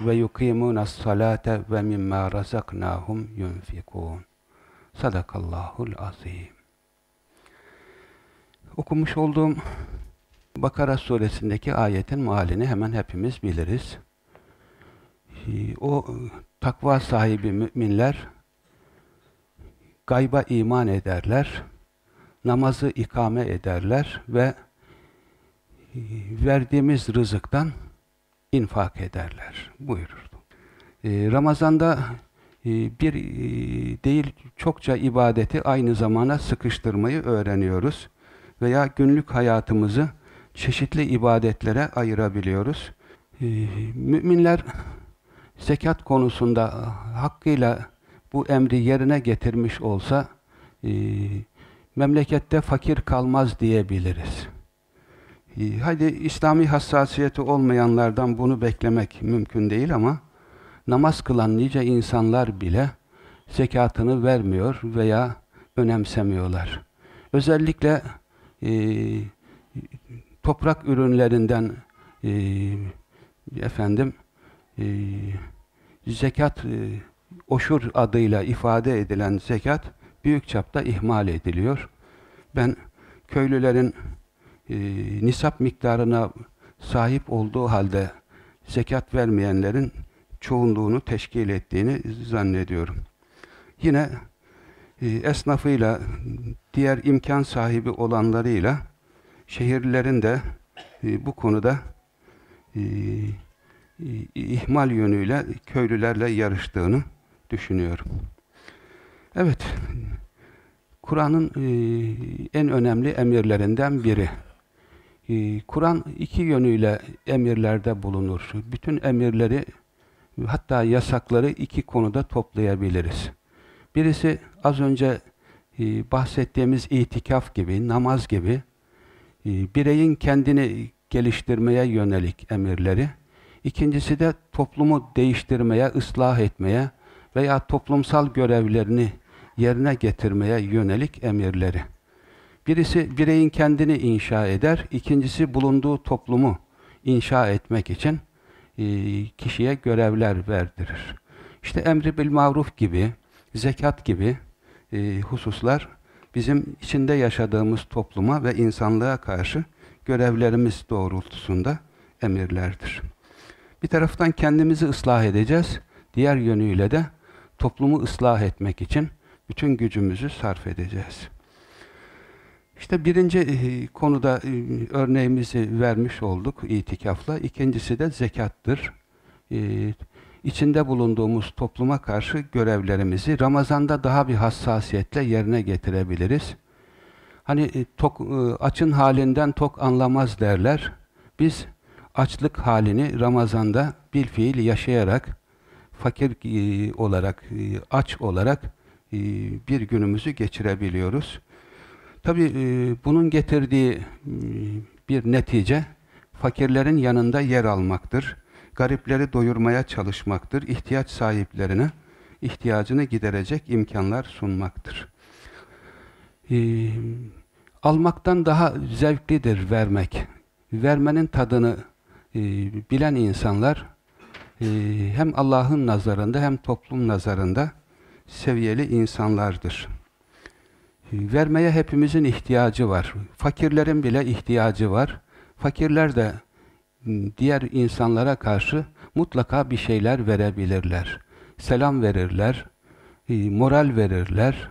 ve yukimûne salate ve mimma razaknahum yunfikûn. Sadakallahul azim. Okumuş olduğum Bakara suresindeki ayetin malini hemen hepimiz biliriz. O takva sahibi müminler gayba iman ederler, namazı ikame ederler ve verdiğimiz rızıktan infak ederler buyururdu. Ramazan'da bir değil çokça ibadeti aynı zamana sıkıştırmayı öğreniyoruz veya günlük hayatımızı çeşitli ibadetlere ayırabiliyoruz. Müminler zekat konusunda hakkıyla bu emri yerine getirmiş olsa memlekette fakir kalmaz diyebiliriz. Hadi İslami hassasiyeti olmayanlardan bunu beklemek mümkün değil ama namaz kılan nice insanlar bile zekatını vermiyor veya önemsemiyorlar. Özellikle e, toprak ürünlerinden e, efendim e, zekat e, oşur adıyla ifade edilen zekat büyük çapta ihmal ediliyor. Ben köylülerin e, nisap miktarına sahip olduğu halde zekat vermeyenlerin çoğunluğunu teşkil ettiğini zannediyorum. Yine e, esnafıyla, diğer imkan sahibi olanlarıyla şehirlerin de e, bu konuda e, ihmal yönüyle köylülerle yarıştığını düşünüyorum. Evet, Kur'an'ın en önemli emirlerinden biri. Kur'an iki yönüyle emirlerde bulunur. Bütün emirleri hatta yasakları iki konuda toplayabiliriz. Birisi az önce e, bahsettiğimiz itikaf gibi, namaz gibi e, bireyin kendini geliştirmeye yönelik emirleri. İkincisi de toplumu değiştirmeye, ıslah etmeye veya toplumsal görevlerini yerine getirmeye yönelik emirleri. Birisi bireyin kendini inşa eder, ikincisi bulunduğu toplumu inşa etmek için e, kişiye görevler verdirir. İşte emri bil maruf gibi, zekat gibi e, hususlar bizim içinde yaşadığımız topluma ve insanlığa karşı görevlerimiz doğrultusunda emirlerdir. Bir taraftan kendimizi ıslah edeceğiz, diğer yönüyle de toplumu ıslah etmek için bütün gücümüzü sarf edeceğiz. İşte birinci e, konuda e, örneğimizi vermiş olduk itikafla. İkincisi de zekattır. E, içinde bulunduğumuz topluma karşı görevlerimizi Ramazan'da daha bir hassasiyetle yerine getirebiliriz. Hani tok, açın halinden tok anlamaz derler. Biz açlık halini Ramazan'da bir fiil yaşayarak, fakir olarak, aç olarak bir günümüzü geçirebiliyoruz. Tabi e, bunun getirdiği e, bir netice fakirlerin yanında yer almaktır. Garipleri doyurmaya çalışmaktır. ihtiyaç sahiplerine ihtiyacını giderecek imkanlar sunmaktır. E, almaktan daha zevklidir vermek. Vermenin tadını e, bilen insanlar e, hem Allah'ın nazarında hem toplum nazarında seviyeli insanlardır. Vermeye hepimizin ihtiyacı var. Fakirlerin bile ihtiyacı var. Fakirler de ıı, diğer insanlara karşı mutlaka bir şeyler verebilirler. Selam verirler, e, moral verirler.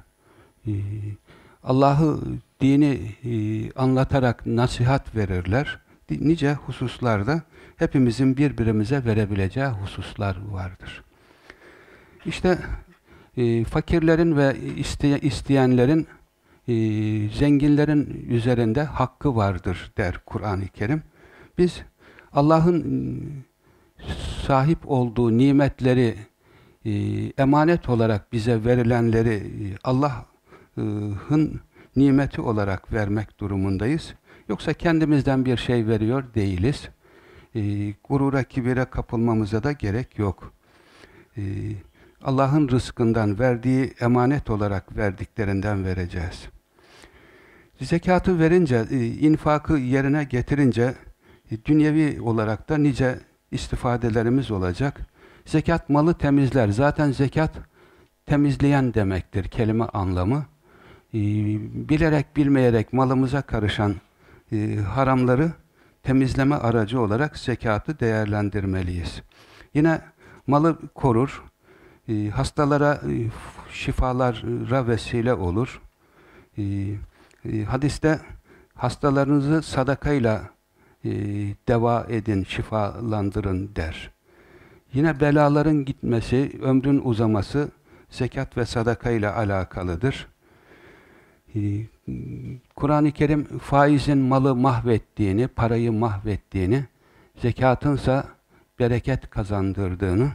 Allah'ı dini e, anlatarak nasihat verirler. Nice hususlarda hepimizin birbirimize verebileceği hususlar vardır. İşte fakirlerin ve iste, isteyenlerin e, zenginlerin üzerinde hakkı vardır der Kur'an-ı Kerim. Biz Allah'ın sahip olduğu nimetleri e, emanet olarak bize verilenleri e, Allah'ın nimeti olarak vermek durumundayız. Yoksa kendimizden bir şey veriyor değiliz. E, gurura, kibire kapılmamıza da gerek yok. E, Allah'ın rızkından verdiği emanet olarak verdiklerinden vereceğiz. Zekatı verince, e, infakı yerine getirince e, dünyevi olarak da nice istifadelerimiz olacak. Zekat malı temizler. Zaten zekat temizleyen demektir kelime anlamı. E, bilerek bilmeyerek malımıza karışan haramları temizleme aracı olarak zekatı değerlendirmeliyiz. Yine malı korur, hastalara şifalara vesile olur. Hadiste hastalarınızı sadakayla e, deva edin, şifalandırın der. Yine belaların gitmesi, ömrün uzaması zekat ve sadaka ile alakalıdır. E, Kur'an-ı Kerim faizin malı mahvettiğini, parayı mahvettiğini, zekatınsa bereket kazandırdığını,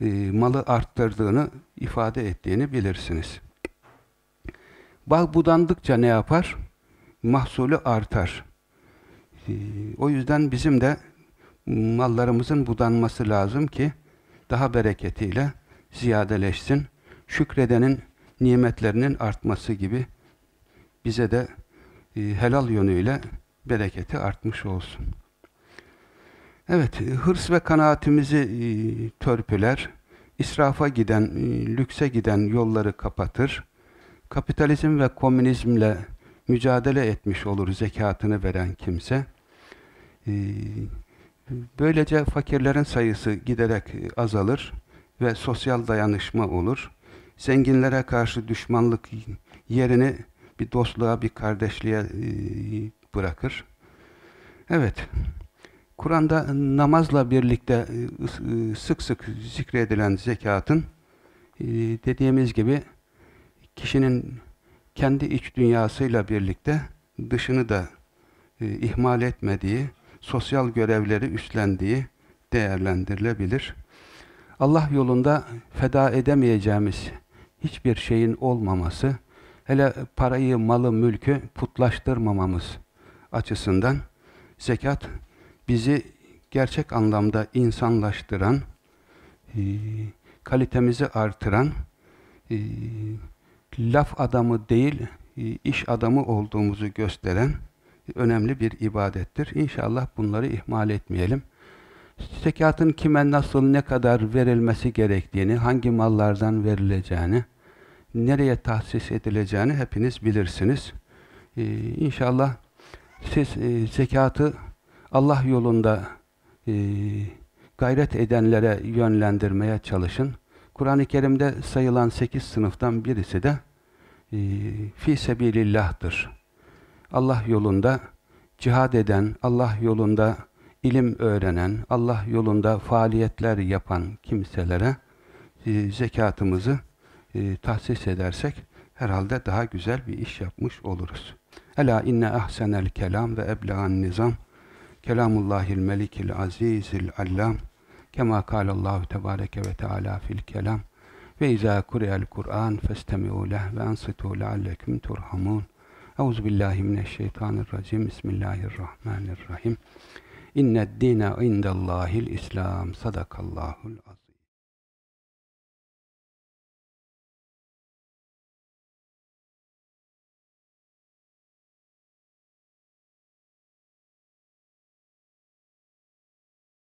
e, malı arttırdığını ifade ettiğini bilirsiniz. Bağ budandıkça ne yapar? Mahsulü artar. Ee, o yüzden bizim de mallarımızın budanması lazım ki daha bereketiyle ziyadeleşsin. Şükredenin nimetlerinin artması gibi bize de e, helal yönüyle bereketi artmış olsun. Evet, hırs ve kanaatimizi e, törpüler, israfa giden, e, lükse giden yolları kapatır, kapitalizm ve komünizmle mücadele etmiş olur zekatını veren kimse. Ee, böylece fakirlerin sayısı giderek azalır ve sosyal dayanışma olur. Zenginlere karşı düşmanlık yerini bir dostluğa, bir kardeşliğe e, bırakır. Evet, Kur'an'da namazla birlikte e, sık sık zikredilen zekatın e, dediğimiz gibi kişinin kendi iç dünyasıyla birlikte dışını da ihmal etmediği, sosyal görevleri üstlendiği değerlendirilebilir. Allah yolunda feda edemeyeceğimiz hiçbir şeyin olmaması, hele parayı, malı, mülkü putlaştırmamamız açısından zekat bizi gerçek anlamda insanlaştıran, e, kalitemizi artıran, e, laf adamı değil, e, iş adamı olduğumuzu gösteren önemli bir ibadettir. İnşallah bunları ihmal etmeyelim. Zekatın kime nasıl, ne kadar verilmesi gerektiğini, hangi mallardan verileceğini, nereye tahsis edileceğini hepiniz bilirsiniz. Ee, inşallah siz e, zekatı Allah yolunda e, gayret edenlere yönlendirmeye çalışın. Kur'an-ı Kerim'de sayılan sekiz sınıftan birisi de e, fi sebilillah'tır. Allah yolunda cihad eden, Allah yolunda ilim öğrenen, Allah yolunda faaliyetler yapan kimselere e, zekatımızı e, tahsis edersek herhalde daha güzel bir iş yapmış oluruz. Ela inne ahsenel kelam ve ebla'n nizam kelamullahil melikil azizil allam kema kâlallahu tebâreke ve teâlâ fil kelam ve izâ kureyel Kur'an festemi'û leh ve ansitû lealleküm turhamun Euzu billahi mineşşeytanirracim. Bismillahirrahmanirrahim. İnned dîne indellâhil İslam. Sadakallahul azim.